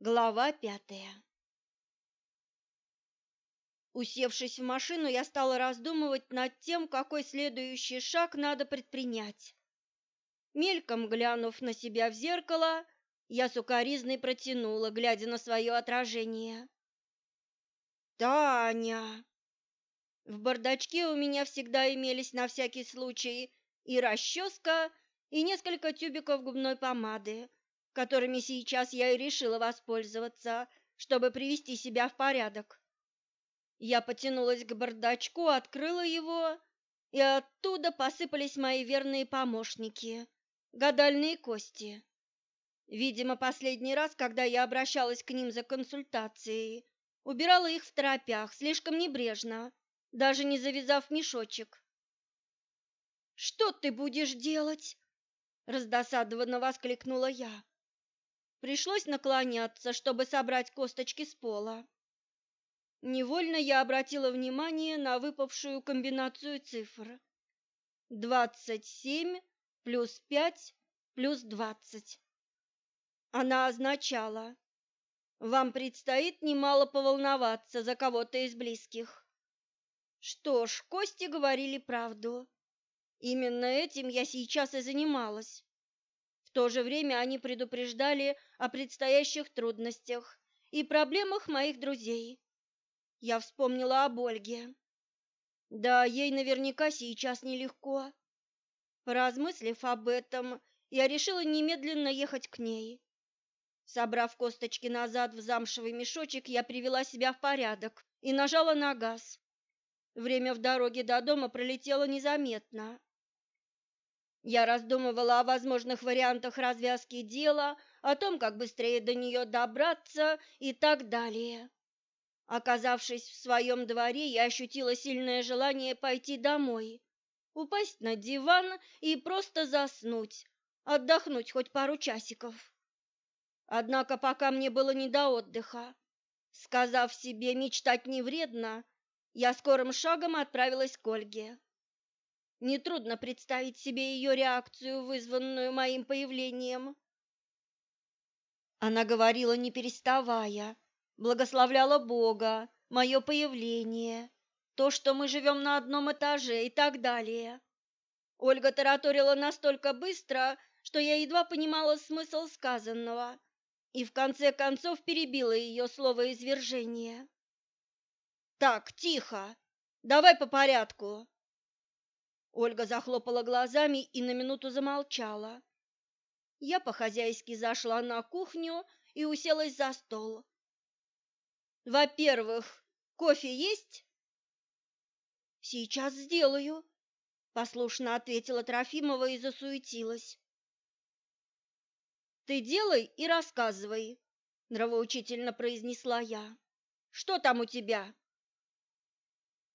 Глава пятая Усевшись в машину, я стала раздумывать над тем, какой следующий шаг надо предпринять. Мельком глянув на себя в зеркало, я сукоризной протянула, глядя на свое отражение. «Таня!» В бардачке у меня всегда имелись на всякий случай и расческа, и несколько тюбиков губной помады, которыми сейчас я и решила воспользоваться, чтобы привести себя в порядок. Я потянулась к бардачку, открыла его, и оттуда посыпались мои верные помощники, гадальные кости. Видимо, последний раз, когда я обращалась к ним за консультацией, убирала их в торопях, слишком небрежно, даже не завязав мешочек. «Что ты будешь делать?» — раздосадованно воскликнула я. Пришлось наклоняться, чтобы собрать косточки с пола. Невольно я обратила внимание на выпавшую комбинацию цифр. Двадцать семь плюс пять плюс двадцать. Она означала, вам предстоит немало поволноваться за кого-то из близких. Что ж, кости говорили правду. Именно этим я сейчас и занималась. В то же время они предупреждали о предстоящих трудностях и проблемах моих друзей. Я вспомнила об Ольге. Да, ей наверняка сейчас нелегко. Поразмыслив об этом, я решила немедленно ехать к ней. Собрав косточки назад в замшевый мешочек, я привела себя в порядок и нажала на газ. Время в дороге до дома пролетело незаметно. Я раздумывала о возможных вариантах развязки дела, о том, как быстрее до нее добраться и так далее. Оказавшись в своем дворе, я ощутила сильное желание пойти домой, упасть на диван и просто заснуть, отдохнуть хоть пару часиков. Однако пока мне было не до отдыха. Сказав себе «мечтать не вредно», я скорым шагом отправилась к Ольге. Нетрудно представить себе ее реакцию, вызванную моим появлением. Она говорила, не переставая, благословляла Бога, мое появление, то, что мы живем на одном этаже и так далее. Ольга тараторила настолько быстро, что я едва понимала смысл сказанного и в конце концов перебила ее слово извержения. «Так, тихо! Давай по порядку!» Ольга захлопала глазами и на минуту замолчала. Я по-хозяйски зашла на кухню и уселась за стол. Во-первых, кофе есть? Сейчас сделаю, послушно ответила Трофимова и засуетилась. Ты делай и рассказывай, нравоучительно произнесла я. Что там у тебя?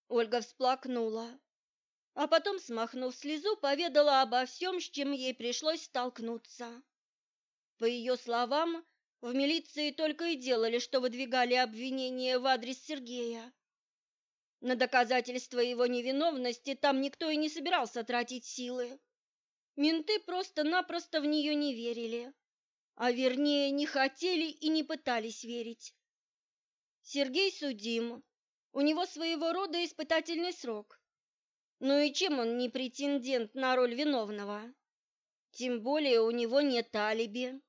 Ольга всплакнула а потом, смахнув слезу, поведала обо всем, с чем ей пришлось столкнуться. По ее словам, в милиции только и делали, что выдвигали обвинения в адрес Сергея. На доказательство его невиновности там никто и не собирался тратить силы. Менты просто-напросто в нее не верили, а вернее не хотели и не пытались верить. Сергей судим, у него своего рода испытательный срок – ну и чем он не претендент на роль виновного? Тем более у него нет алиби.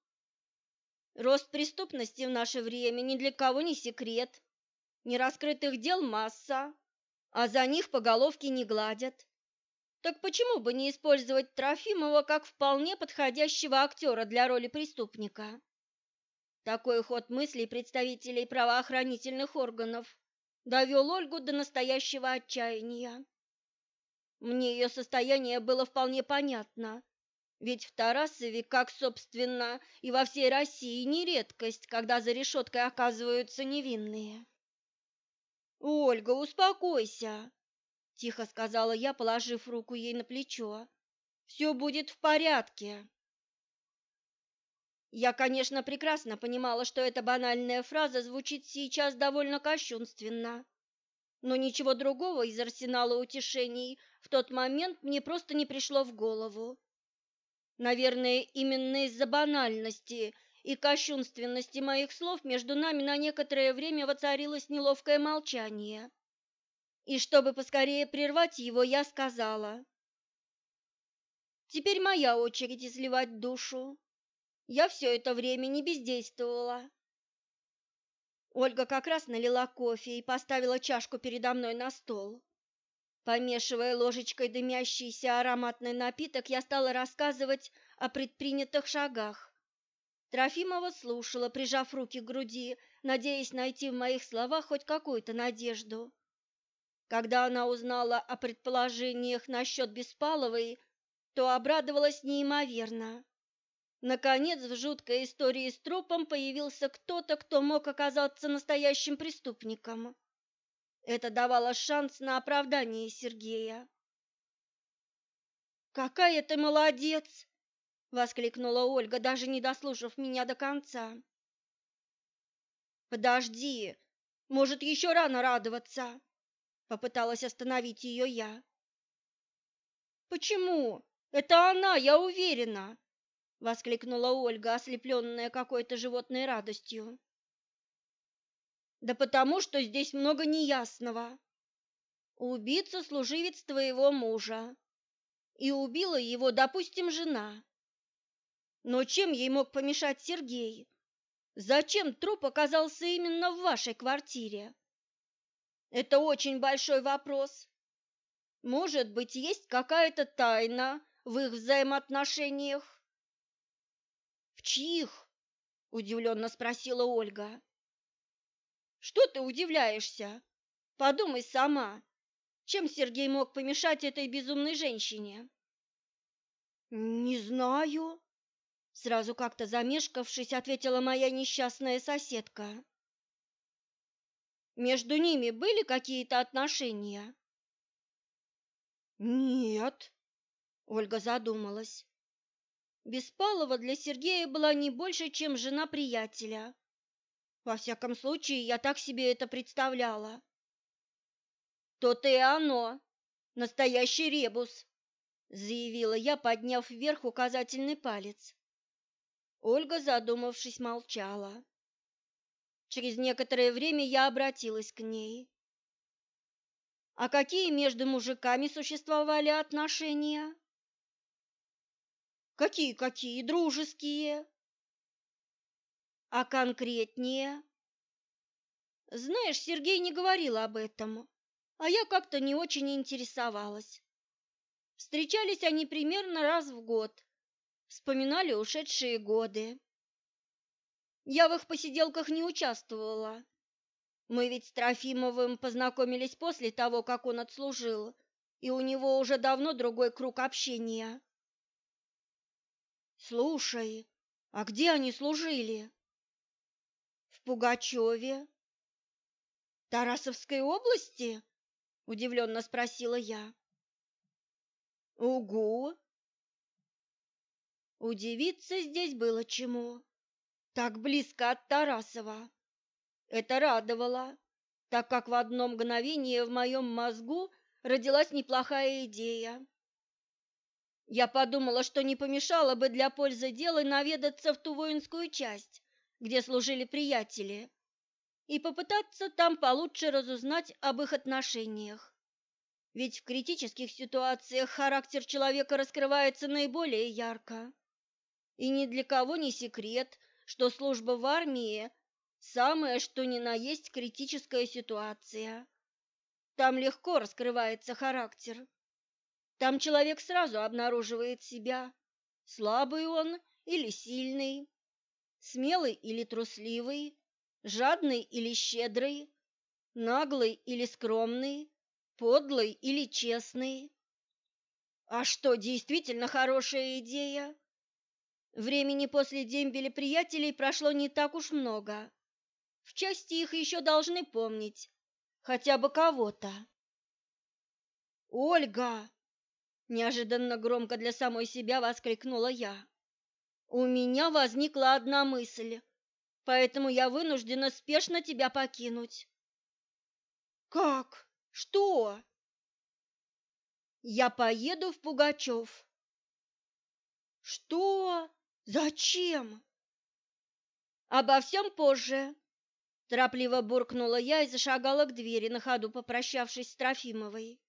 Рост преступности в наше время ни для кого не секрет. Нераскрытых дел масса, а за них по головке не гладят. Так почему бы не использовать Трофимова как вполне подходящего актера для роли преступника? Такой ход мыслей представителей правоохранительных органов довел Ольгу до настоящего отчаяния. Мне ее состояние было вполне понятно, ведь в Тарасове, как, собственно, и во всей России, не редкость, когда за решеткой оказываются невинные. «Ольга, успокойся!» – тихо сказала я, положив руку ей на плечо. «Все будет в порядке!» Я, конечно, прекрасно понимала, что эта банальная фраза звучит сейчас довольно кощунственно, но ничего другого из арсенала утешений в тот момент мне просто не пришло в голову. Наверное, именно из-за банальности и кощунственности моих слов между нами на некоторое время воцарилось неловкое молчание. И чтобы поскорее прервать его, я сказала: "Теперь моя очередь изливать душу. Я все это время не бездействовала. Ольга как раз налила кофе и поставила чашку передо мной на стол. Помешивая ложечкой дымящийся ароматный напиток, я стала рассказывать о предпринятых шагах. Трофимова слушала, прижав руки к груди, надеясь найти в моих словах хоть какую-то надежду. Когда она узнала о предположениях насчет Беспаловой, то обрадовалась неимоверно. Наконец, в жуткой истории с трупом появился кто-то, кто мог оказаться настоящим преступником. Это давало шанс на оправдание Сергея. «Какая ты молодец!» — воскликнула Ольга, даже не дослушав меня до конца. «Подожди, может, еще рано радоваться?» — попыталась остановить ее я. «Почему? Это она, я уверена!» — воскликнула Ольга, ослепленная какой-то животной радостью. Да потому, что здесь много неясного. Убийца служивец твоего мужа, и убила его, допустим, жена. Но чем ей мог помешать Сергей? Зачем труп оказался именно в вашей квартире? Это очень большой вопрос. Может быть, есть какая-то тайна в их взаимоотношениях? Чьих? удивленно спросила Ольга. Что ты удивляешься? Подумай сама, чем Сергей мог помешать этой безумной женщине? Не знаю, сразу как-то замешкавшись, ответила моя несчастная соседка. Между ними были какие-то отношения? Нет, Ольга задумалась. Беспалова для Сергея была не больше, чем жена приятеля. Во всяком случае, я так себе это представляла. То-то и оно, настоящий ребус, заявила я, подняв вверх указательный палец. Ольга, задумавшись, молчала. Через некоторое время я обратилась к ней. А какие между мужиками существовали отношения? Какие-какие дружеские? А конкретнее? Знаешь, Сергей не говорил об этом, а я как-то не очень интересовалась. Встречались они примерно раз в год, вспоминали ушедшие годы. Я в их посиделках не участвовала. Мы ведь с Трофимовым познакомились после того, как он отслужил, и у него уже давно другой круг общения. Слушай, а где они служили? Пугачеве. Тарасовской области? удивленно спросила я. Угу. Удивиться здесь было чему. Так близко от Тарасова. Это радовало, так как в одно мгновение в моем мозгу родилась неплохая идея. Я подумала, что не помешало бы для пользы дела наведаться в ту воинскую часть, где служили приятели, и попытаться там получше разузнать об их отношениях. Ведь в критических ситуациях характер человека раскрывается наиболее ярко. И ни для кого не секрет, что служба в армии – самое что ни на есть критическая ситуация. Там легко раскрывается характер. Там человек сразу обнаруживает себя, слабый он или сильный, смелый или трусливый, жадный или щедрый, наглый или скромный, подлый или честный. А что, действительно хорошая идея? Времени после дембеля приятелей прошло не так уж много. В части их еще должны помнить, хотя бы кого-то. «Ольга!» – неожиданно громко для самой себя воскликнула я. У меня возникла одна мысль, поэтому я вынуждена спешно тебя покинуть. Как? Что? Я поеду в Пугачев. Что? Зачем? Обо всем позже. Торопливо буркнула я и зашагала к двери, на ходу попрощавшись с Трофимовой.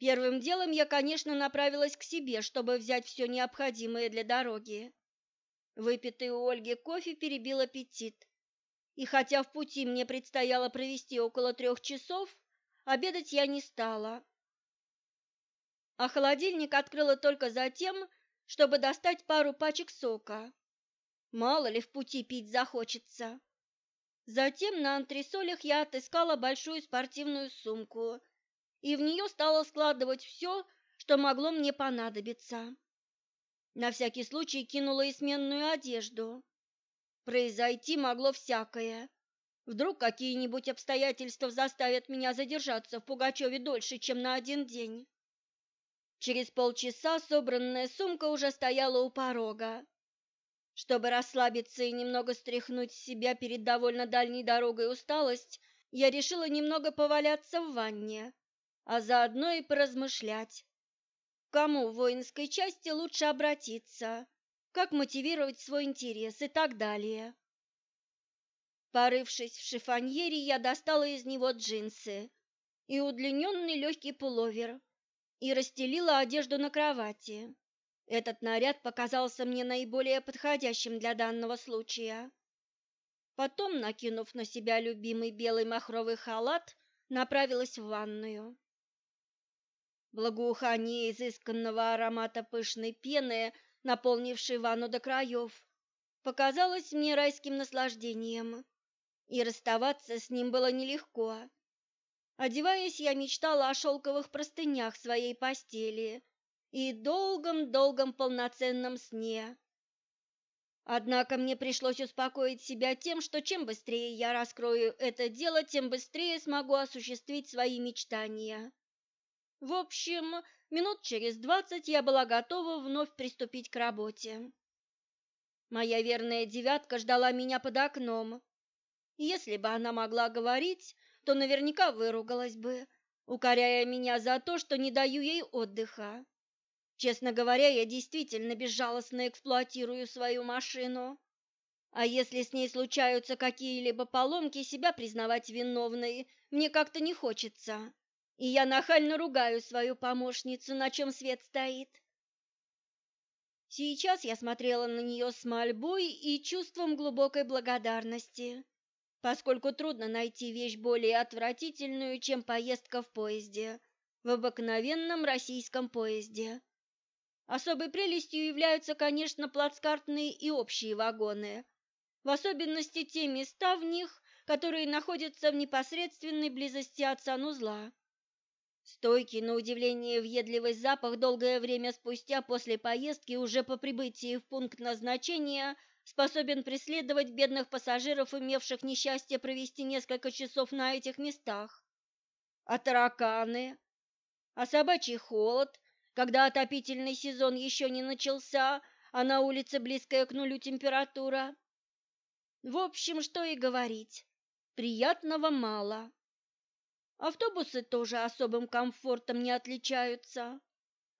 Первым делом я, конечно, направилась к себе, чтобы взять все необходимое для дороги. Выпитый у Ольги кофе перебил аппетит. И хотя в пути мне предстояло провести около трех часов, обедать я не стала. А холодильник открыла только за тем, чтобы достать пару пачек сока. Мало ли в пути пить захочется. Затем на антресолях я отыскала большую спортивную сумку и в нее стала складывать все, что могло мне понадобиться. На всякий случай кинула и сменную одежду. Произойти могло всякое. Вдруг какие-нибудь обстоятельства заставят меня задержаться в Пугачеве дольше, чем на один день. Через полчаса собранная сумка уже стояла у порога. Чтобы расслабиться и немного стряхнуть с себя перед довольно дальней дорогой усталость, я решила немного поваляться в ванне, а заодно и поразмышлять. К кому в воинской части лучше обратиться, как мотивировать свой интерес и так далее. Порывшись в шифоньере, я достала из него джинсы и удлиненный легкий пуловер и расстелила одежду на кровати. Этот наряд показался мне наиболее подходящим для данного случая. Потом, накинув на себя любимый белый махровый халат, направилась в ванную. Благоухание изысканного аромата пышной пены, наполнившей ванну до краев, показалось мне райским наслаждением, и расставаться с ним было нелегко. Одеваясь, я мечтала о шелковых простынях своей постели и долгом-долгом полноценном сне. Однако мне пришлось успокоить себя тем, что чем быстрее я раскрою это дело, тем быстрее смогу осуществить свои мечтания. В общем, минут через двадцать я была готова вновь приступить к работе. Моя верная девятка ждала меня под окном. Если бы она могла говорить, то наверняка выругалась бы, укоряя меня за то, что не даю ей отдыха. Честно говоря, я действительно безжалостно эксплуатирую свою машину. А если с ней случаются какие-либо поломки, себя признавать виновной мне как-то не хочется. И я нахально ругаю свою помощницу, на чем свет стоит. Сейчас я смотрела на нее с мольбой и чувством глубокой благодарности, поскольку трудно найти вещь более отвратительную, чем поездка в поезде, в обыкновенном российском поезде. Особой прелестью являются, конечно, плацкартные и общие вагоны, в особенности те места в них, которые находятся в непосредственной близости от санузла. Стойкий, на удивление, въедливый запах долгое время спустя после поездки уже по прибытии в пункт назначения способен преследовать бедных пассажиров, имевших несчастье провести несколько часов на этих местах. А тараканы? А собачий холод, когда отопительный сезон еще не начался, а на улице близкая к нулю температура. В общем, что и говорить, приятного мало. Автобусы тоже особым комфортом не отличаются.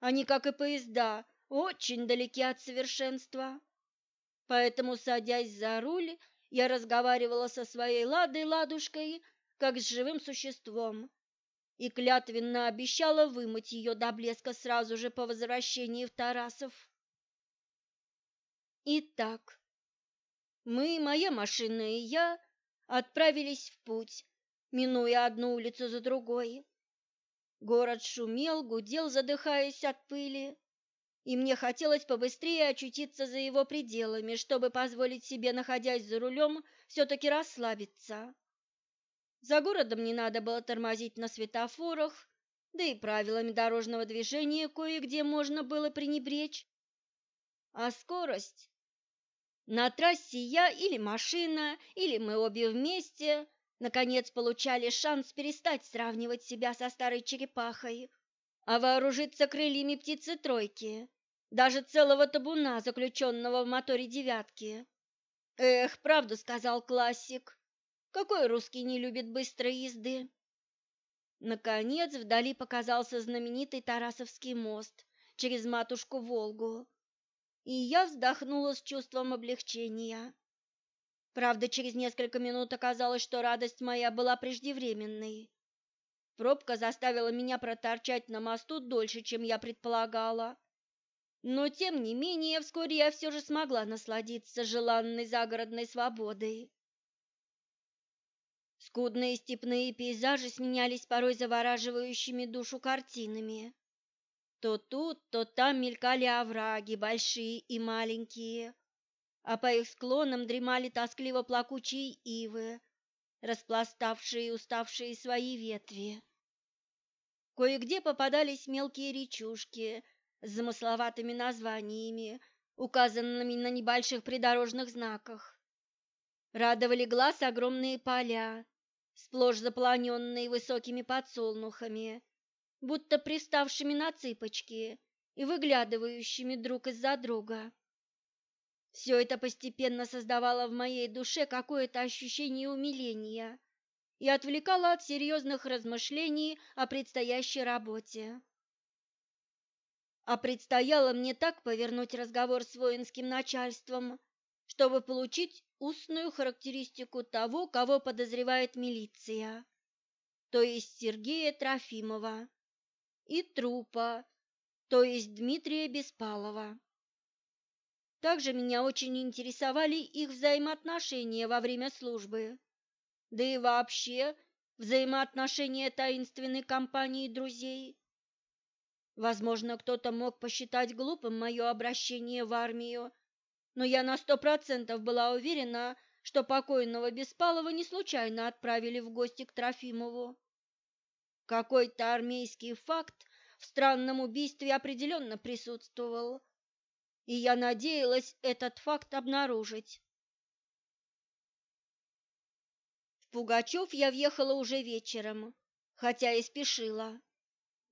Они, как и поезда, очень далеки от совершенства. Поэтому, садясь за руль, я разговаривала со своей ладой-ладушкой, как с живым существом, и клятвенно обещала вымыть ее до блеска сразу же по возвращении в Тарасов. Итак, мы, моя машина и я, отправились в путь, минуя одну улицу за другой. Город шумел, гудел, задыхаясь от пыли, и мне хотелось побыстрее очутиться за его пределами, чтобы позволить себе, находясь за рулем, все-таки расслабиться. За городом не надо было тормозить на светофорах, да и правилами дорожного движения кое-где можно было пренебречь. А скорость? На трассе я или машина, или мы обе вместе, наконец получали шанс перестать сравнивать себя со старой черепахой, а вооружиться крыльями птицы тройки, даже целого табуна, заключенного в моторе девятки. Эх, правду сказал классик. Какой русский не любит быстрой езды? Наконец вдали показался знаменитый Тарасовский мост через матушку Волгу, и я вздохнула с чувством облегчения. Правда, через несколько минут оказалось, что радость моя была преждевременной. Пробка заставила меня проторчать на мосту дольше, чем я предполагала. Но, тем не менее, вскоре я все же смогла насладиться желанной загородной свободой. Скудные степные пейзажи сменялись порой завораживающими душу картинами. То тут, то там мелькали овраги, большие и маленькие, а по их склонам дремали тоскливо плакучие ивы, распластавшие и уставшие свои ветви. Кое-где попадались мелкие речушки с замысловатыми названиями, указанными на небольших придорожных знаках. Радовали глаз огромные поля, сплошь заполоненные высокими подсолнухами, будто приставшими на цыпочки и выглядывающими друг из-за друга. Все это постепенно создавало в моей душе какое-то ощущение умиления и отвлекало от серьезных размышлений о предстоящей работе. А предстояло мне так повернуть разговор с воинским начальством, чтобы получить устную характеристику того, кого подозревает милиция, то есть Сергея Трофимова, и трупа, то есть Дмитрия Беспалова. Также меня очень интересовали их взаимоотношения во время службы, да и вообще взаимоотношения таинственной компании друзей. Возможно, кто-то мог посчитать глупым мое обращение в армию, но я на сто процентов была уверена, что покойного Беспалова не случайно отправили в гости к Трофимову. Какой-то армейский факт в странном убийстве определенно присутствовал, и я надеялась этот факт обнаружить. В Пугачев я въехала уже вечером, хотя и спешила.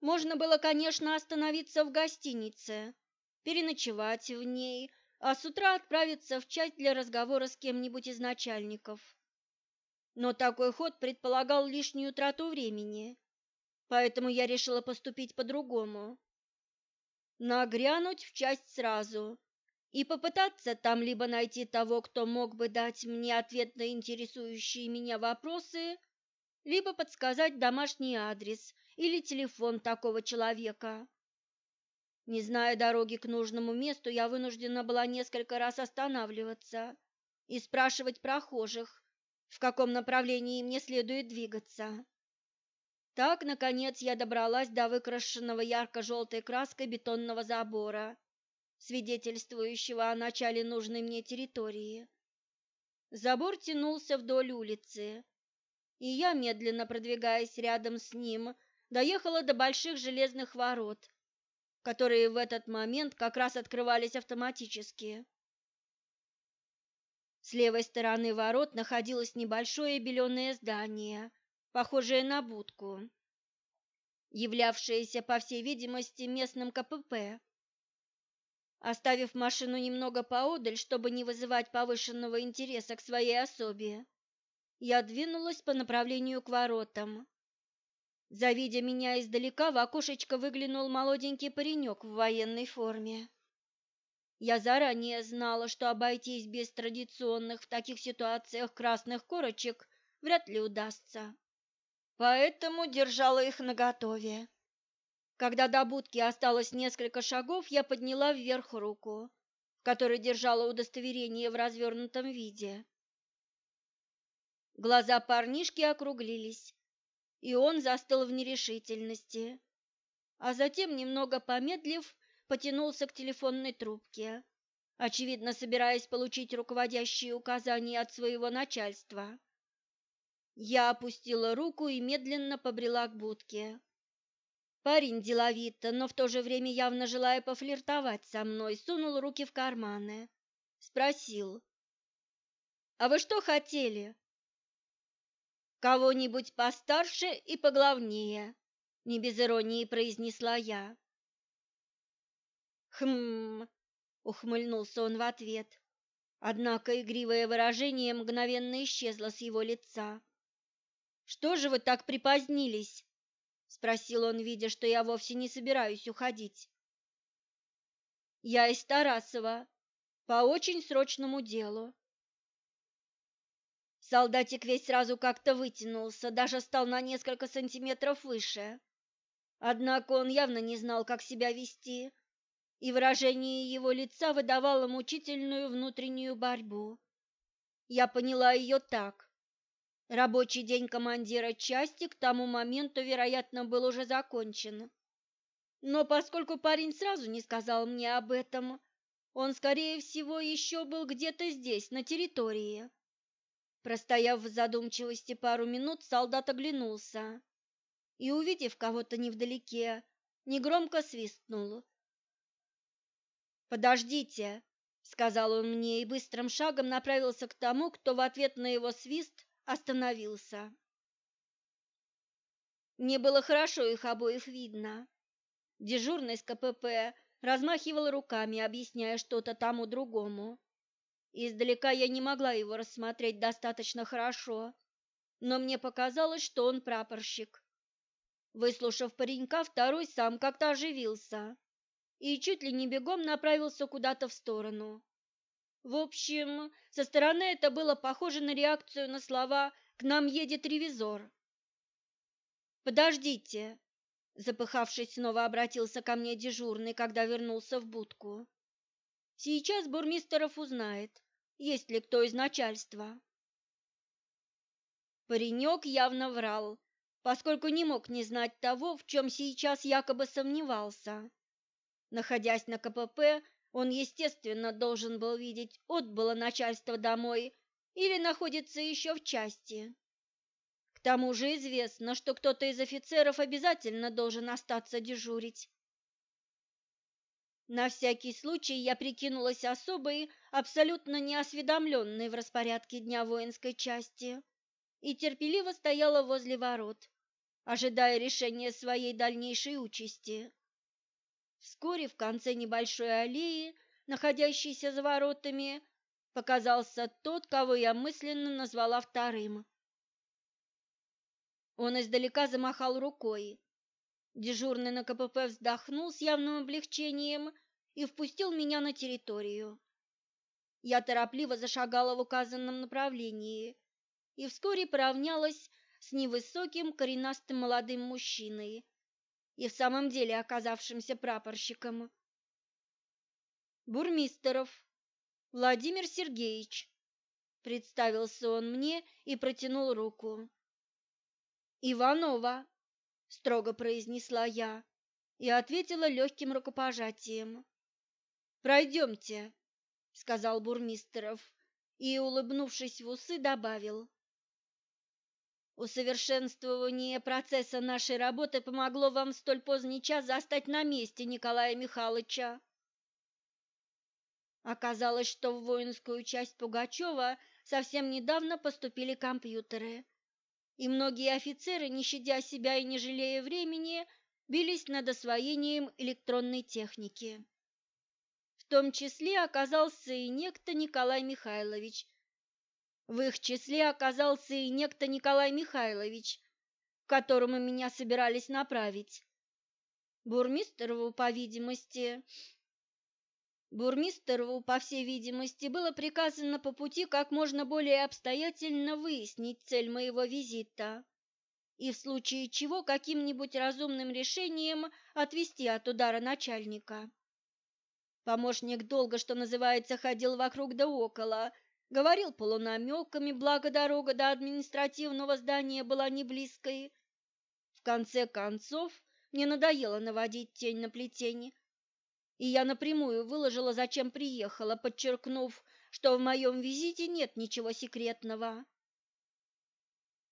Можно было, конечно, остановиться в гостинице, переночевать в ней, а с утра отправиться в часть для разговора с кем-нибудь из начальников. Но такой ход предполагал лишнюю трату времени, поэтому я решила поступить по-другому. Нагрянуть в часть сразу и попытаться там либо найти того, кто мог бы дать мне ответ на интересующие меня вопросы, либо подсказать домашний адрес или телефон такого человека. Не зная дороги к нужному месту, я вынуждена была несколько раз останавливаться и спрашивать прохожих, в каком направлении мне следует двигаться. Так, наконец, я добралась до выкрашенного ярко-желтой краской бетонного забора, свидетельствующего о начале нужной мне территории. Забор тянулся вдоль улицы, и я, медленно продвигаясь рядом с ним, доехала до больших железных ворот, которые в этот момент как раз открывались автоматически. С левой стороны ворот находилось небольшое беленое здание, похожее на будку, являвшееся, по всей видимости, местным КПП. Оставив машину немного поодаль, чтобы не вызывать повышенного интереса к своей особе, я двинулась по направлению к воротам. Завидя меня издалека, в окошечко выглянул молоденький паренек в военной форме. Я заранее знала, что обойтись без традиционных в таких ситуациях красных корочек вряд ли удастся. Поэтому держала их наготове. Когда до будки осталось несколько шагов, я подняла вверх руку, в которой держала удостоверение в развернутом виде. Глаза парнишки округлились, и он застыл в нерешительности, а затем, немного помедлив, потянулся к телефонной трубке, очевидно, собираясь получить руководящие указания от своего начальства. Я опустила руку и медленно побрела к будке. Парень деловито, но в то же время явно желая пофлиртовать со мной, сунул руки в карманы. Спросил. «А вы что хотели?» Кого-нибудь постарше и поглавнее, не без иронии произнесла я. Хм, ухмыльнулся он в ответ. Однако игривое выражение мгновенно исчезло с его лица. Что же вы так припозднились? спросил он, видя, что я вовсе не собираюсь уходить. Я из Тарасова по очень срочному делу. Солдатик весь сразу как-то вытянулся, даже стал на несколько сантиметров выше. Однако он явно не знал, как себя вести, и выражение его лица выдавало мучительную внутреннюю борьбу. Я поняла ее так. Рабочий день командира части к тому моменту, вероятно, был уже закончен. Но поскольку парень сразу не сказал мне об этом, он, скорее всего, еще был где-то здесь, на территории. Простояв в задумчивости пару минут, солдат оглянулся и, увидев кого-то невдалеке, негромко свистнул. «Подождите!» — сказал он мне и быстрым шагом направился к тому, кто в ответ на его свист остановился. Мне было хорошо их обоих видно. Дежурный с КПП размахивал руками, объясняя что-то тому другому. Издалека я не могла его рассмотреть достаточно хорошо, но мне показалось, что он прапорщик. Выслушав паренька, второй сам как-то оживился и чуть ли не бегом направился куда-то в сторону. В общем, со стороны это было похоже на реакцию на слова «К нам едет ревизор». «Подождите!» Запыхавшись, снова обратился ко мне дежурный, когда вернулся в будку. «Сейчас Бурмистеров узнает, есть ли кто из начальства». Паренек явно врал, поскольку не мог не знать того, в чем сейчас якобы сомневался. Находясь на КПП, он, естественно, должен был видеть, отбыло начальство домой или находится еще в части. К тому же известно, что кто-то из офицеров обязательно должен остаться дежурить. На всякий случай я прикинулась особой, абсолютно неосведомленной в распорядке дня воинской части и терпеливо стояла возле ворот, ожидая решения своей дальнейшей участи. Вскоре в конце небольшой аллеи, находящейся за воротами, показался тот, кого я мысленно назвала вторым. Он издалека замахал рукой. Дежурный на КПП вздохнул с явным облегчением и впустил меня на территорию. Я торопливо зашагала в указанном направлении и вскоре поравнялась с невысоким коренастым молодым мужчиной, и в самом деле оказавшимся прапорщиком. Бурмистеров Владимир Сергеевич, представился он мне и протянул руку. Иванова, строго произнесла я и ответила легким рукопожатием. Пройдемте, сказал Бурмистеров и, улыбнувшись в усы, добавил. Усовершенствование процесса нашей работы помогло вам в столь поздний час застать на месте Николая Михайловича. Оказалось, что в воинскую часть Пугачева совсем недавно поступили компьютеры, и многие офицеры, не щадя себя и не жалея времени, бились над освоением электронной техники. В том числе оказался и некто Николай Михайлович – в их числе оказался и некто Николай Михайлович, к которому меня собирались направить. Бурмистерову, по видимости, Бурмистерову, по всей видимости, было приказано по пути как можно более обстоятельно выяснить цель моего визита и в случае чего каким-нибудь разумным решением отвести от удара начальника. Помощник долго, что называется, ходил вокруг да около, говорил полунамеками, благо дорога до административного здания была не близкой. В конце концов, мне надоело наводить тень на плетень, и я напрямую выложила, зачем приехала, подчеркнув, что в моем визите нет ничего секретного.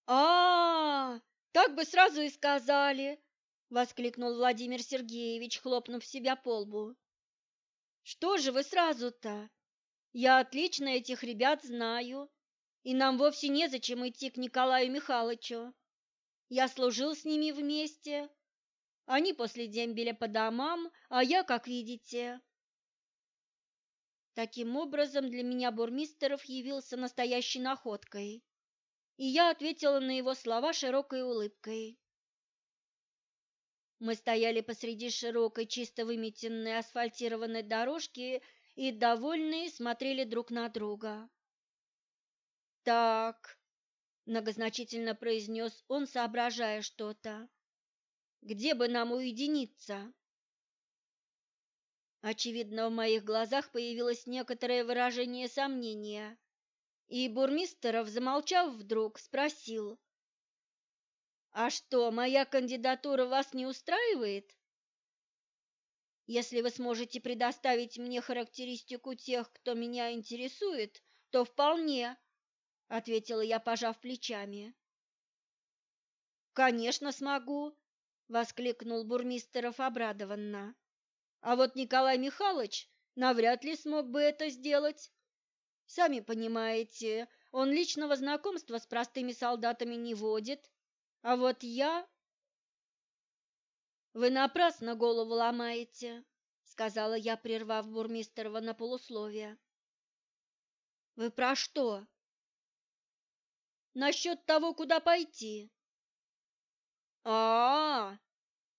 а, -а, -а так бы сразу и сказали!» — воскликнул Владимир Сергеевич, хлопнув себя по лбу. «Что же вы сразу-то? Я отлично этих ребят знаю, и нам вовсе незачем идти к Николаю Михайловичу. Я служил с ними вместе. Они после дембеля по домам, а я, как видите. Таким образом, для меня Бурмистеров явился настоящей находкой, и я ответила на его слова широкой улыбкой. Мы стояли посреди широкой, чисто выметенной асфальтированной дорожки и, довольные, смотрели друг на друга. «Так», многозначительно произнес он, соображая что-то. Где бы нам уединиться? Очевидно, в моих глазах появилось некоторое выражение сомнения, и Бурмистеров, замолчав вдруг, спросил: "А что, моя кандидатура вас не устраивает?" Если вы сможете предоставить мне характеристику тех, кто меня интересует, то вполне, ответила я, пожав плечами. Конечно, смогу, воскликнул Бурмистеров обрадованно. А вот Николай Михайлович навряд ли смог бы это сделать. Сами понимаете, он личного знакомства с простыми солдатами не водит, а вот я вы напрасно голову ломаете, сказала я, прервав бурмистерова на полусловие. Вы про что? Насчет того, куда пойти. А, -а, -а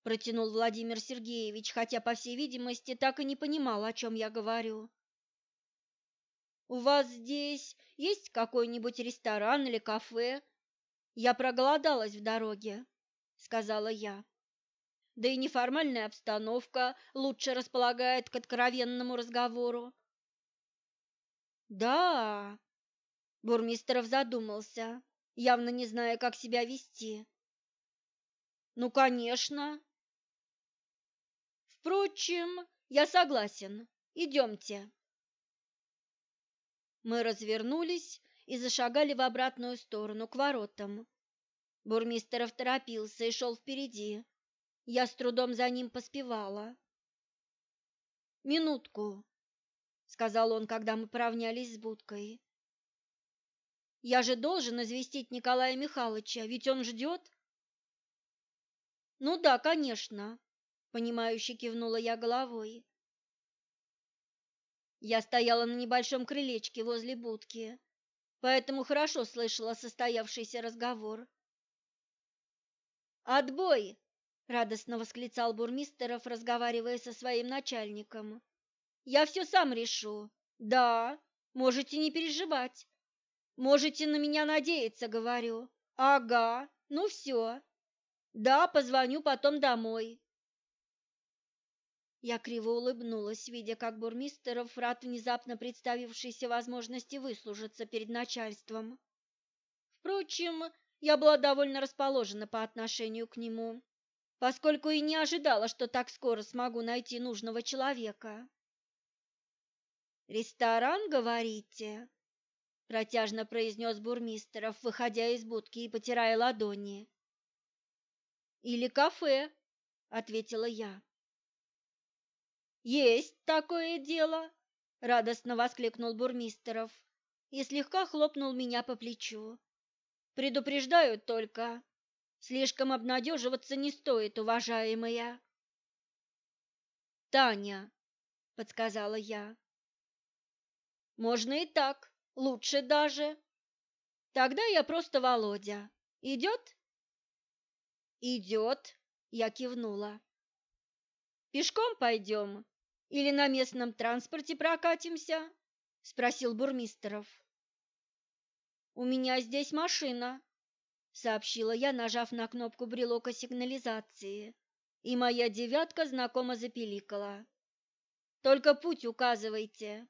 протянул Владимир Сергеевич, хотя, по всей видимости, так и не понимал, о чем я говорю. У вас здесь есть какой-нибудь ресторан или кафе? Я проголодалась в дороге, сказала я да и неформальная обстановка лучше располагает к откровенному разговору. Да, Бурмистров задумался, явно не зная, как себя вести. Ну, конечно. Впрочем, я согласен. Идемте. Мы развернулись и зашагали в обратную сторону, к воротам. Бурмистров торопился и шел впереди, я с трудом за ним поспевала. «Минутку», — сказал он, когда мы поравнялись с будкой. «Я же должен известить Николая Михайловича, ведь он ждет». «Ну да, конечно», — понимающе кивнула я головой. Я стояла на небольшом крылечке возле будки, поэтому хорошо слышала состоявшийся разговор. «Отбой!» Радостно восклицал Бурмистеров, разговаривая со своим начальником. Я все сам решу. Да, можете не переживать. Можете на меня надеяться, говорю. Ага, ну все. Да, позвоню потом домой. Я криво улыбнулась, видя, как Бурмистеров рад внезапно представившейся возможности выслужиться перед начальством. Впрочем, я была довольно расположена по отношению к нему поскольку и не ожидала, что так скоро смогу найти нужного человека. «Ресторан, говорите?» – протяжно произнес Бурмистеров, выходя из будки и потирая ладони. «Или кафе», – ответила я. «Есть такое дело!» – радостно воскликнул Бурмистеров и слегка хлопнул меня по плечу. «Предупреждаю только, Слишком обнадеживаться не стоит, уважаемая. Таня, подсказала я. Можно и так, лучше даже. Тогда я просто Володя. Идет? Идет, я кивнула. Пешком пойдем или на местном транспорте прокатимся? Спросил Бурмистеров. У меня здесь машина, сообщила я, нажав на кнопку брелока сигнализации, и моя девятка знакомо запиликала. Только путь указывайте.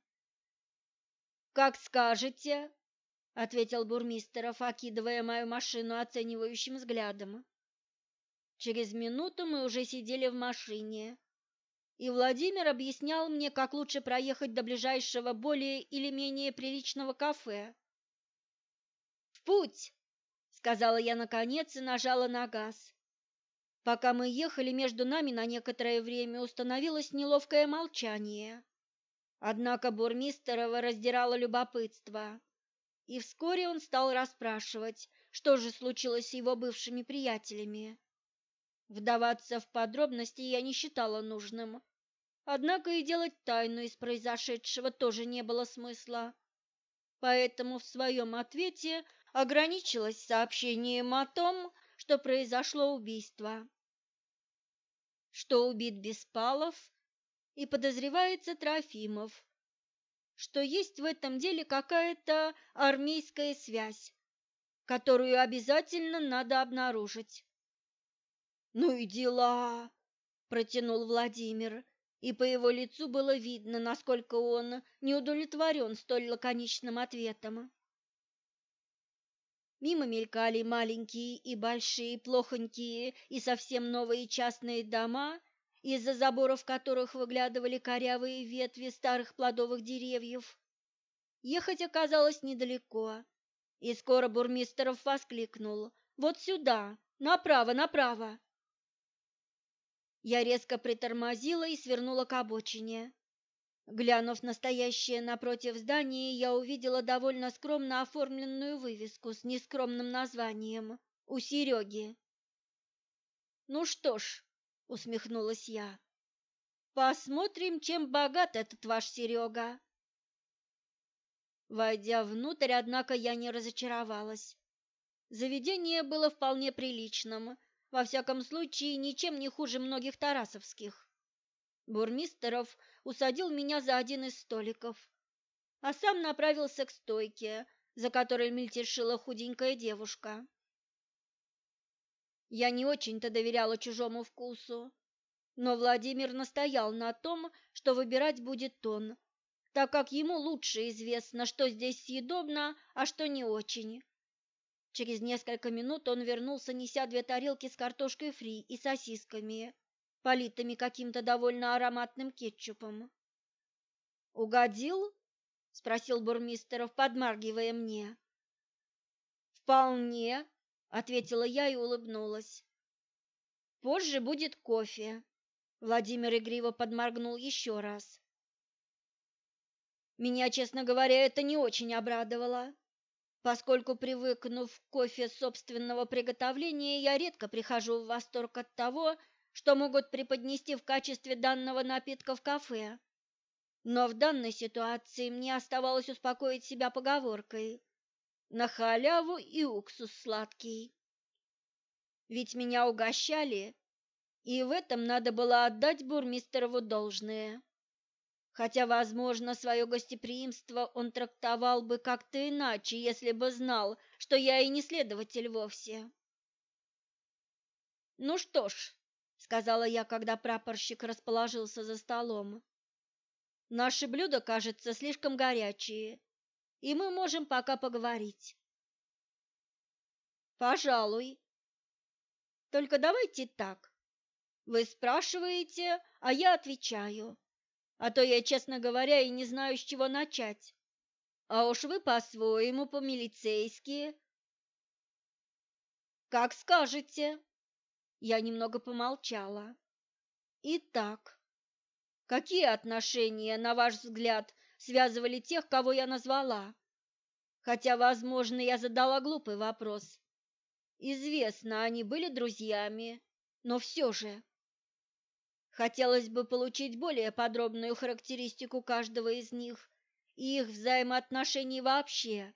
Как скажете, ответил Бурмистеров, окидывая мою машину оценивающим взглядом. Через минуту мы уже сидели в машине, и Владимир объяснял мне, как лучше проехать до ближайшего более или менее приличного кафе. В путь, сказала я наконец и нажала на газ. Пока мы ехали, между нами на некоторое время установилось неловкое молчание. Однако Бурмистерова раздирало любопытство, и вскоре он стал расспрашивать, что же случилось с его бывшими приятелями. Вдаваться в подробности я не считала нужным, однако и делать тайну из произошедшего тоже не было смысла. Поэтому в своем ответе ограничилась сообщением о том, что произошло убийство, что убит Беспалов и подозревается Трофимов, что есть в этом деле какая-то армейская связь, которую обязательно надо обнаружить. Ну и дела, протянул Владимир, и по его лицу было видно, насколько он не удовлетворен столь лаконичным ответом. Мимо мелькали маленькие и большие, плохонькие и совсем новые частные дома, из-за заборов которых выглядывали корявые ветви старых плодовых деревьев. Ехать оказалось недалеко, и скоро Бурмистеров воскликнул «Вот сюда! Направо, направо!» Я резко притормозила и свернула к обочине. Глянув на стоящее напротив здания, я увидела довольно скромно оформленную вывеску с нескромным названием «У Сереги». «Ну что ж», — усмехнулась я, — «посмотрим, чем богат этот ваш Серега». Войдя внутрь, однако, я не разочаровалась. Заведение было вполне приличным, во всяком случае, ничем не хуже многих тарасовских. Бурмистеров усадил меня за один из столиков, а сам направился к стойке, за которой мельтешила худенькая девушка. Я не очень-то доверяла чужому вкусу, но Владимир настоял на том, что выбирать будет он, так как ему лучше известно, что здесь съедобно, а что не очень. Через несколько минут он вернулся, неся две тарелки с картошкой фри и сосисками политыми каким-то довольно ароматным кетчупом. «Угодил?» — спросил Бурмистеров, подмаргивая мне. «Вполне», — ответила я и улыбнулась. «Позже будет кофе», — Владимир игриво подморгнул еще раз. Меня, честно говоря, это не очень обрадовало, поскольку, привыкнув к кофе собственного приготовления, я редко прихожу в восторг от того, что могут преподнести в качестве данного напитка в кафе. Но в данной ситуации мне оставалось успокоить себя поговоркой «на халяву и уксус сладкий». Ведь меня угощали, и в этом надо было отдать бурмистерову должное. Хотя, возможно, свое гостеприимство он трактовал бы как-то иначе, если бы знал, что я и не следователь вовсе. Ну что ж, сказала я, когда прапорщик расположился за столом. Наши блюда, кажется, слишком горячие, и мы можем пока поговорить. Пожалуй. Только давайте так. Вы спрашиваете, а я отвечаю. А то я, честно говоря, и не знаю, с чего начать. А уж вы по-своему, по-милицейски. Как скажете. Я немного помолчала. Итак, какие отношения, на ваш взгляд, связывали тех, кого я назвала? Хотя, возможно, я задала глупый вопрос. Известно, они были друзьями, но все же. Хотелось бы получить более подробную характеристику каждого из них и их взаимоотношений вообще.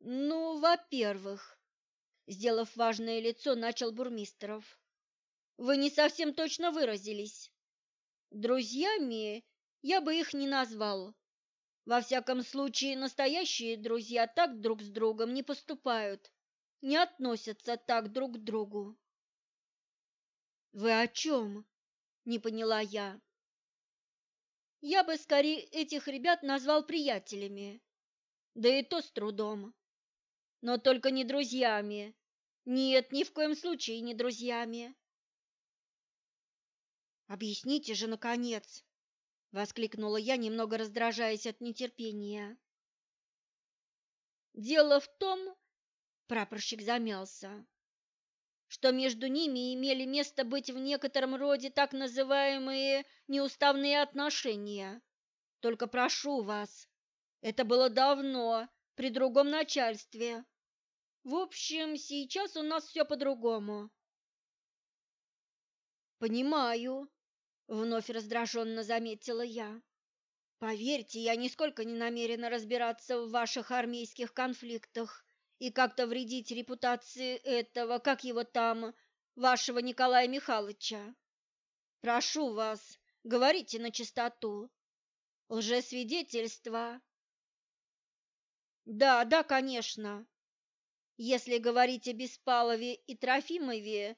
Ну, во-первых, Сделав важное лицо, начал Бурмистров. Вы не совсем точно выразились. Друзьями я бы их не назвал. Во всяком случае, настоящие друзья так друг с другом не поступают, не относятся так друг к другу. Вы о чем? Не поняла я. Я бы скорее этих ребят назвал приятелями, да и то с трудом. Но только не друзьями, нет, ни в коем случае не друзьями. Объясните же, наконец, воскликнула я, немного раздражаясь от нетерпения. Дело в том, прапорщик замялся, что между ними имели место быть в некотором роде так называемые неуставные отношения. Только прошу вас, это было давно, при другом начальстве. В общем, сейчас у нас все по-другому. Понимаю, вновь раздраженно заметила я. Поверьте, я нисколько не намерена разбираться в ваших армейских конфликтах и как-то вредить репутации этого, как его там, вашего Николая Михайловича. Прошу вас, говорите на чистоту. Лжесвидетельство Да, да, конечно. Если говорить о Беспалове и Трофимове,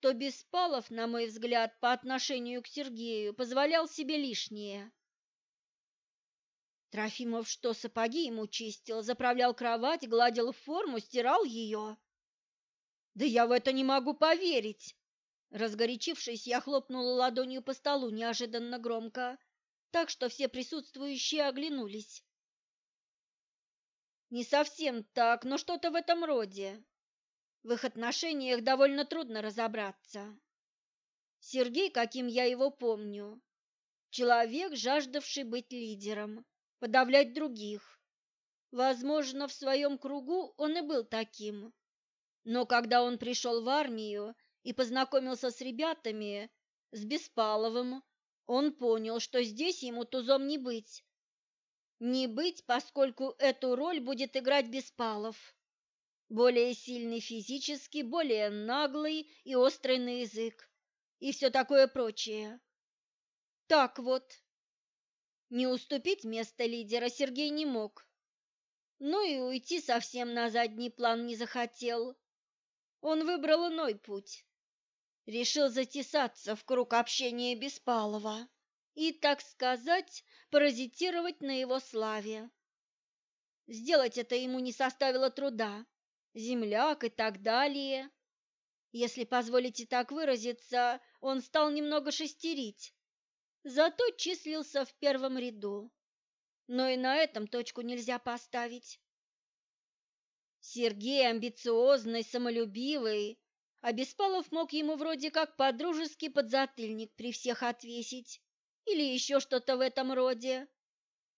то Беспалов, на мой взгляд, по отношению к Сергею позволял себе лишнее. Трофимов что, сапоги ему чистил, заправлял кровать, гладил форму, стирал ее? Да я в это не могу поверить. Разгорячившись, я хлопнула ладонью по столу неожиданно громко, так что все присутствующие оглянулись. Не совсем так, но что-то в этом роде. В их отношениях довольно трудно разобраться. Сергей, каким я его помню, человек, жаждавший быть лидером, подавлять других. Возможно, в своем кругу он и был таким. Но когда он пришел в армию и познакомился с ребятами, с Беспаловым, он понял, что здесь ему тузом не быть. Не быть, поскольку эту роль будет играть Беспалов. Более сильный физически, более наглый и острый на язык. И все такое прочее. Так вот, не уступить место лидера Сергей не мог. Но и уйти совсем на задний план не захотел. Он выбрал иной путь. Решил затесаться в круг общения Беспалова и, так сказать, паразитировать на его славе. Сделать это ему не составило труда. Земляк и так далее. Если позволите так выразиться, он стал немного шестерить зато числился в первом ряду. Но и на этом точку нельзя поставить. Сергей амбициозный, самолюбивый, а Беспалов мог ему вроде как подружески подзатыльник при всех отвесить или еще что-то в этом роде.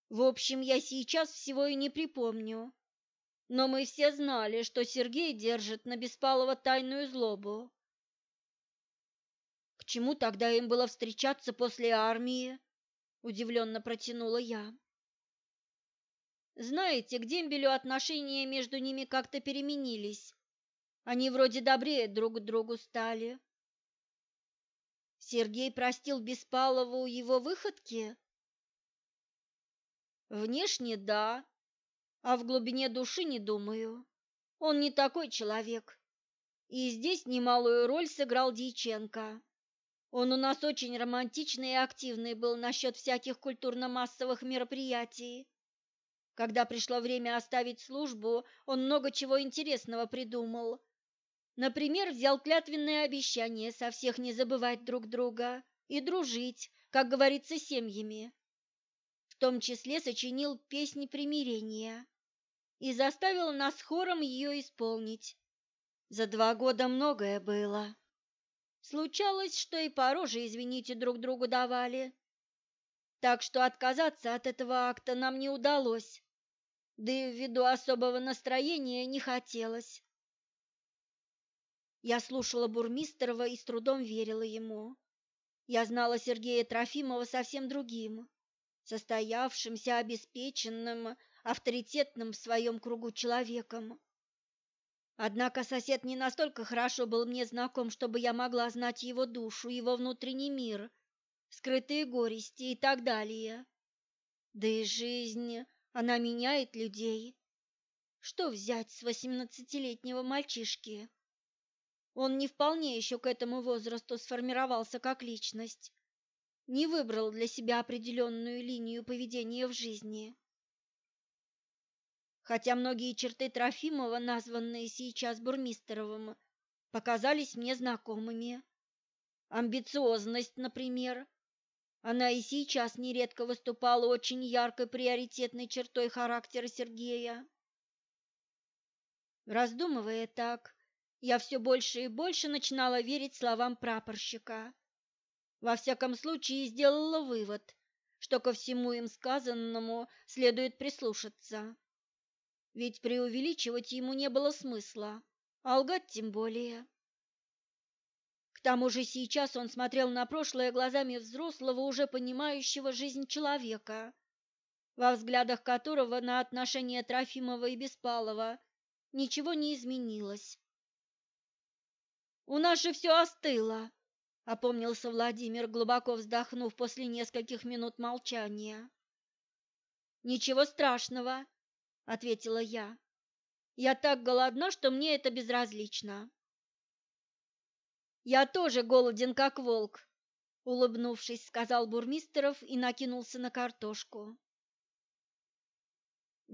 В общем, я сейчас всего и не припомню. Но мы все знали, что Сергей держит на Беспалова тайную злобу. К чему тогда им было встречаться после армии? Удивленно протянула я. Знаете, к дембелю отношения между ними как-то переменились. Они вроде добрее друг к другу стали. Сергей простил Беспалову его выходки? Внешне да, а в глубине души не думаю. Он не такой человек. И здесь немалую роль сыграл Дьяченко. Он у нас очень романтичный и активный был насчет всяких культурно-массовых мероприятий. Когда пришло время оставить службу, он много чего интересного придумал. Например, взял клятвенное обещание со всех не забывать друг друга и дружить, как говорится, семьями. В том числе сочинил песни примирения и заставил нас хором ее исполнить. За два года многое было. Случалось, что и по роже, извините, друг другу давали. Так что отказаться от этого акта нам не удалось, да и ввиду особого настроения не хотелось. Я слушала Бурмистерова и с трудом верила ему. Я знала Сергея Трофимова совсем другим, состоявшимся, обеспеченным, авторитетным в своем кругу человеком. Однако сосед не настолько хорошо был мне знаком, чтобы я могла знать его душу, его внутренний мир, скрытые горести и так далее. Да и жизнь, она меняет людей. Что взять с восемнадцатилетнего мальчишки? Он не вполне еще к этому возрасту сформировался как личность, не выбрал для себя определенную линию поведения в жизни хотя многие черты Трофимова, названные сейчас Бурмистеровым, показались мне знакомыми. Амбициозность, например. Она и сейчас нередко выступала очень яркой приоритетной чертой характера Сергея. Раздумывая так, я все больше и больше начинала верить словам прапорщика. Во всяком случае, сделала вывод, что ко всему им сказанному следует прислушаться ведь преувеличивать ему не было смысла, а лгать тем более. К тому же сейчас он смотрел на прошлое глазами взрослого, уже понимающего жизнь человека, во взглядах которого на отношения Трофимова и Беспалова ничего не изменилось. «У нас же все остыло», — опомнился Владимир, глубоко вздохнув после нескольких минут молчания. «Ничего страшного», ответила я. Я так голодна, что мне это безразлично. Я тоже голоден, как волк, улыбнувшись, сказал Бурмистеров и накинулся на картошку.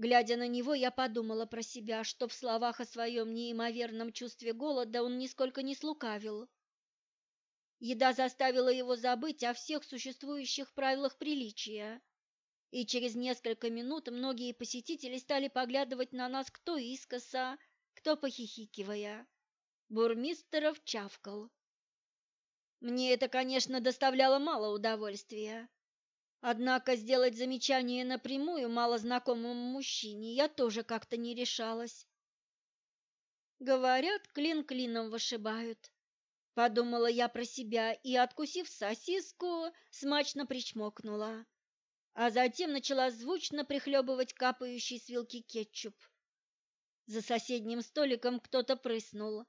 Глядя на него, я подумала про себя, что в словах о своем неимоверном чувстве голода он нисколько не слукавил. Еда заставила его забыть о всех существующих правилах приличия, и через несколько минут многие посетители стали поглядывать на нас кто искоса, кто похихикивая. Бурмистеров чавкал. Мне это, конечно, доставляло мало удовольствия. Однако сделать замечание напрямую малознакомому мужчине я тоже как-то не решалась. Говорят, клин клином вышибают. Подумала я про себя и, откусив сосиску, смачно причмокнула, а затем начала звучно прихлебывать капающий с вилки кетчуп. За соседним столиком кто-то прыснул.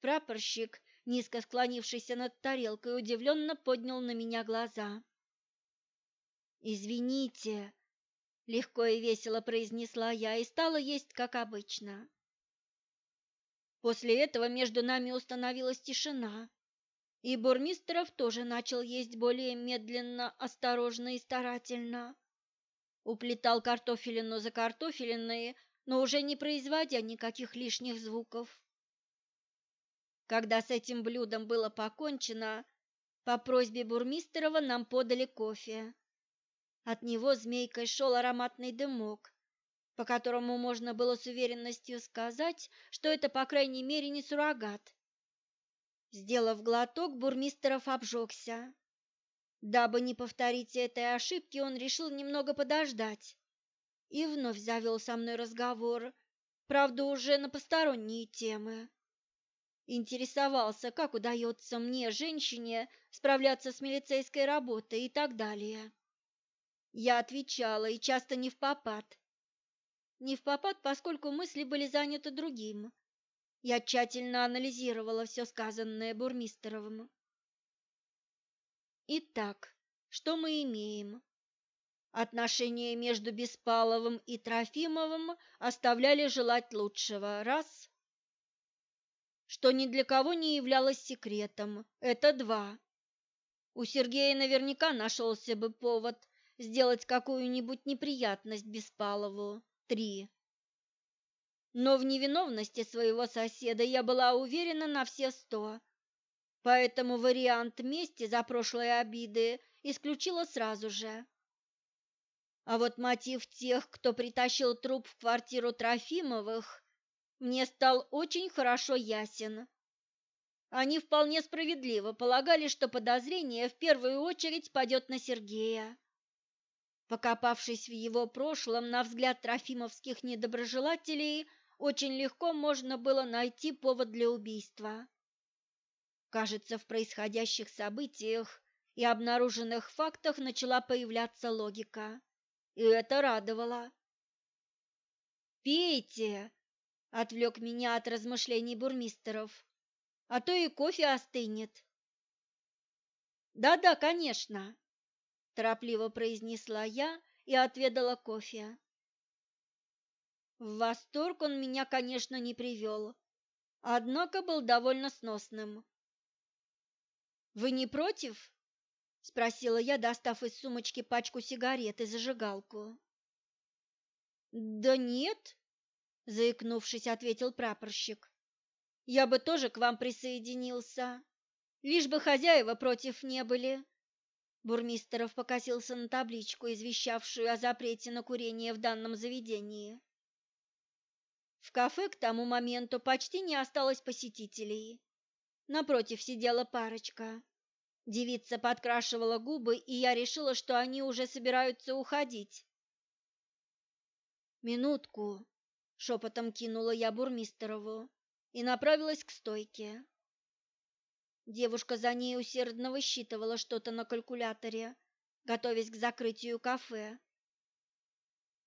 Прапорщик, низко склонившийся над тарелкой, удивленно поднял на меня глаза. «Извините», — легко и весело произнесла я и стала есть, как обычно. После этого между нами установилась тишина, и Бурмистров тоже начал есть более медленно, осторожно и старательно. Уплетал картофелину за картофелиной, но уже не производя никаких лишних звуков. Когда с этим блюдом было покончено, по просьбе Бурмистрова нам подали кофе. От него змейкой шел ароматный дымок, по которому можно было с уверенностью сказать, что это, по крайней мере, не суррогат. Сделав глоток, Бурмистеров обжегся. Дабы не повторить этой ошибки, он решил немного подождать и вновь завел со мной разговор, правда, уже на посторонние темы. Интересовался, как удается мне, женщине, справляться с милицейской работой и так далее. Я отвечала, и часто не в попад. Не в попад, поскольку мысли были заняты другим. Я тщательно анализировала все сказанное Бурмистеровым. Итак, что мы имеем? Отношения между Беспаловым и Трофимовым оставляли желать лучшего. Раз. Что ни для кого не являлось секретом. Это два. У Сергея наверняка нашелся бы повод сделать какую-нибудь неприятность Беспалову. Три. Но в невиновности своего соседа я была уверена на все сто, поэтому вариант мести за прошлые обиды исключила сразу же. А вот мотив тех, кто притащил труп в квартиру Трофимовых, мне стал очень хорошо ясен. Они вполне справедливо полагали, что подозрение в первую очередь падет на Сергея. Покопавшись в его прошлом, на взгляд трофимовских недоброжелателей, очень легко можно было найти повод для убийства. Кажется, в происходящих событиях и обнаруженных фактах начала появляться логика, и это радовало. «Пейте!» — отвлек меня от размышлений бурмистеров. «А то и кофе остынет». «Да-да, конечно!» Торопливо произнесла я и отведала кофе. В восторг он меня, конечно, не привел, однако был довольно сносным. «Вы не против?» – спросила я, достав из сумочки пачку сигарет и зажигалку. «Да нет», – заикнувшись, ответил прапорщик. «Я бы тоже к вам присоединился, лишь бы хозяева против не были». Бурмистеров покосился на табличку, извещавшую о запрете на курение в данном заведении. В кафе к тому моменту почти не осталось посетителей. Напротив сидела парочка. Девица подкрашивала губы, и я решила, что они уже собираются уходить. «Минутку», — шепотом кинула я Бурмистерову и направилась к стойке. Девушка за ней усердно высчитывала что-то на калькуляторе, готовясь к закрытию кафе.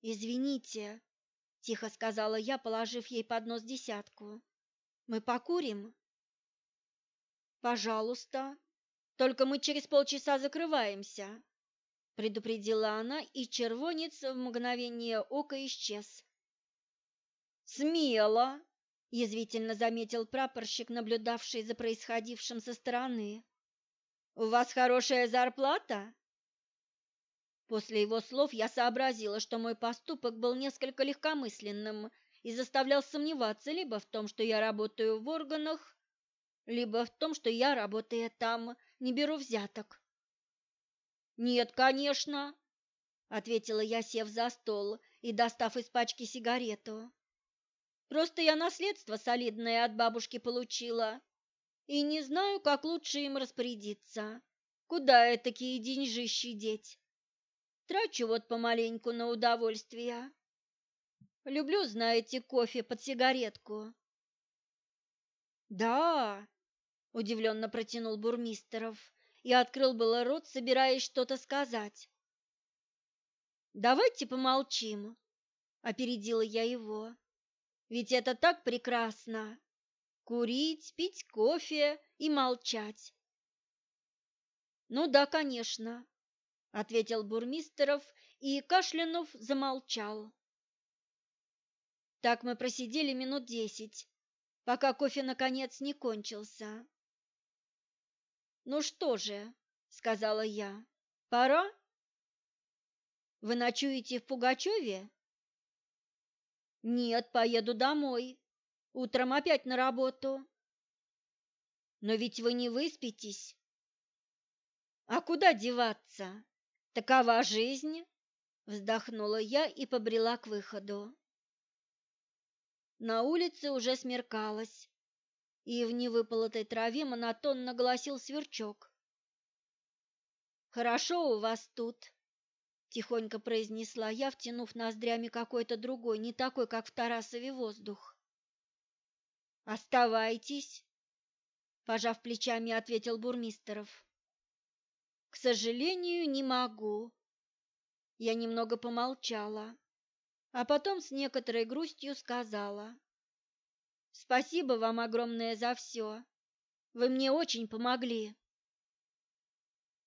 «Извините», — тихо сказала я, положив ей под нос десятку. «Мы покурим?» «Пожалуйста. Только мы через полчаса закрываемся», — предупредила она, и червонец в мгновение ока исчез, Смело, язвительно заметил прапорщик, наблюдавший за происходившим со стороны. У вас хорошая зарплата? После его слов я сообразила, что мой поступок был несколько легкомысленным и заставлял сомневаться либо в том, что я работаю в органах, либо в том, что я, работая там, не беру взяток. «Нет, конечно», — ответила я, сев за стол и достав из пачки сигарету. «Просто я наследство солидное от бабушки получила и не знаю, как лучше им распорядиться. Куда такие деньжищи деть? Трачу вот помаленьку на удовольствие. Люблю, знаете, кофе под сигаретку». «Да», — удивленно протянул Бурмистеров и открыл было рот, собираясь что-то сказать. «Давайте помолчим», — опередила я его. «Ведь это так прекрасно! Курить, пить кофе и молчать». «Ну да, конечно», — ответил Бурмистеров и, кашлянув, замолчал. Так мы просидели минут десять, пока кофе наконец не кончился. «Ну что же», — сказала я, — «пора?» «Вы ночуете в Пугачеве?» «Нет, поеду домой. Утром опять на работу». «Но ведь вы не выспитесь». «А куда деваться? Такова жизнь!» Вздохнула я и побрела к выходу. На улице уже смеркалось и в невыполотой траве монотонно голосил сверчок. «Хорошо у вас тут», — тихонько произнесла я, втянув ноздрями какой-то другой, не такой, как в Тарасове воздух. «Оставайтесь», — пожав плечами, ответил Бурмистеров. «К сожалению, не могу». Я немного помолчала, а потом с некоторой грустью сказала. Спасибо вам огромное за все. Вы мне очень помогли.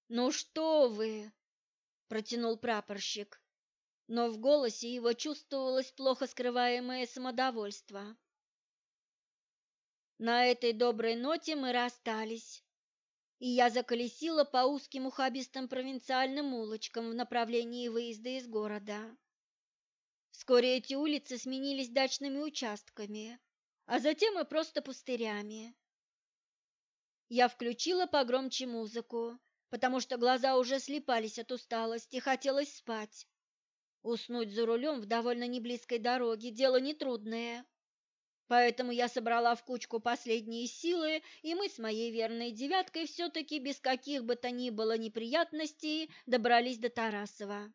Ну что вы? Протянул прапорщик, но в голосе его чувствовалось плохо скрываемое самодовольство. На этой доброй ноте мы расстались, и я заколесила по узким ухабистым провинциальным улочкам в направлении выезда из города. Вскоре эти улицы сменились дачными участками, а затем и просто пустырями. Я включила погромче музыку, потому что глаза уже слепались от усталости, хотелось спать. Уснуть за рулем в довольно неблизкой дороге – дело нетрудное. Поэтому я собрала в кучку последние силы, и мы с моей верной девяткой все-таки без каких бы то ни было неприятностей добрались до Тарасова.